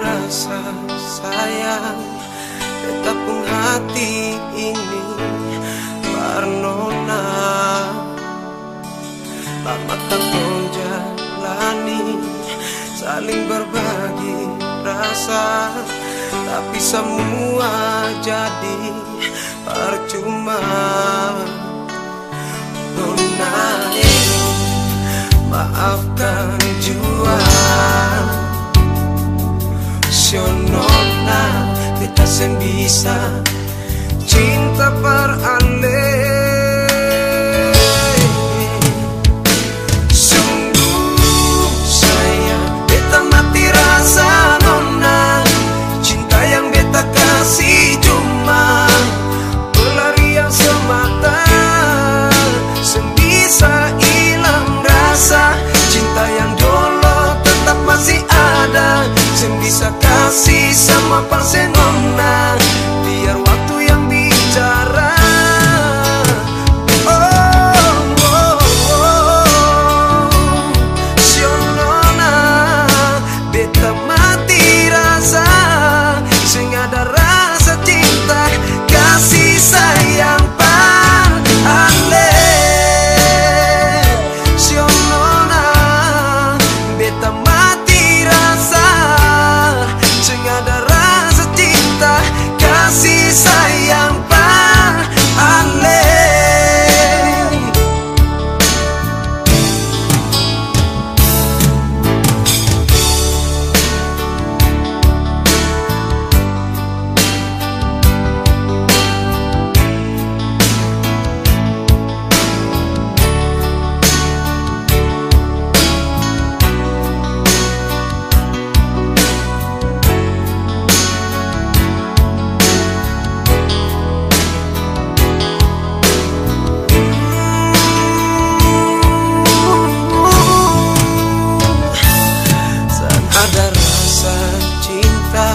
rasa sayang. Tetap pun hati ini Marnona Lama tak menjalani Saling berbagi rasa. Tapi semua jadi percuma. Nona eh, Maafkan jiwa. Bisa. Cinta per Sebisa kasih sama parsenona ada rasa cinta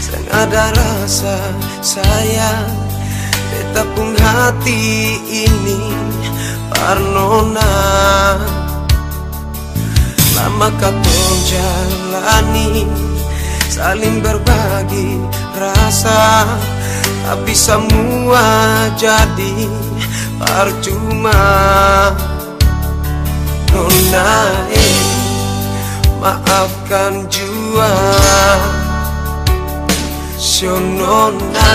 Sang ada rasa sayang. Beta pun hati ini Parnona. Lama kapung jalani Saling berbagi rasa. Tapi semua jadi percuma. Nona eh maafkan jua. Sionona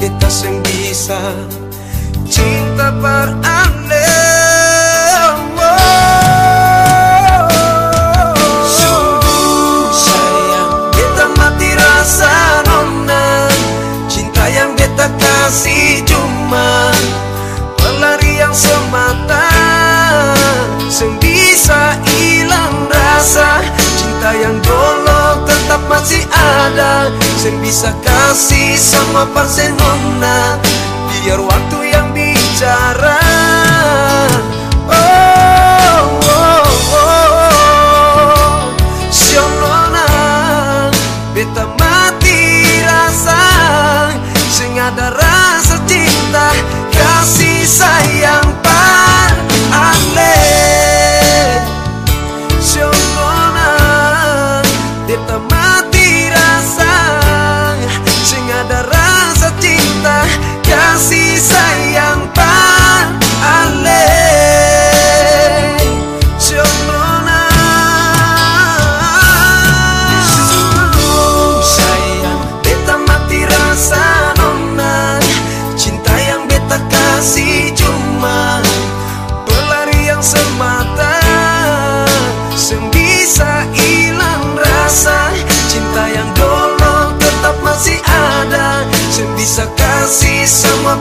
kita sing bisa cinta per Sungguh sayang kita mati Cinta yang kasih Sing bisa kasih sama parsenona Biar waktu yang bicara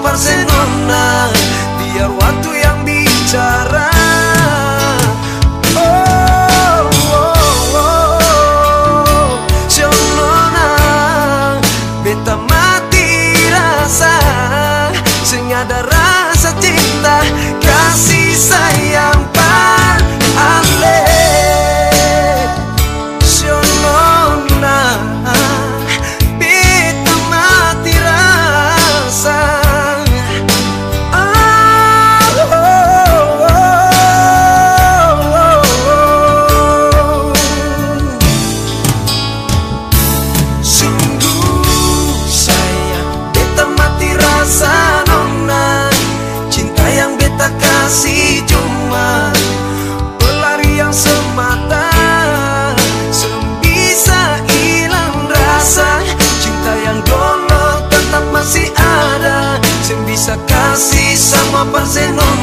sama Bisa kasih sama Barcelona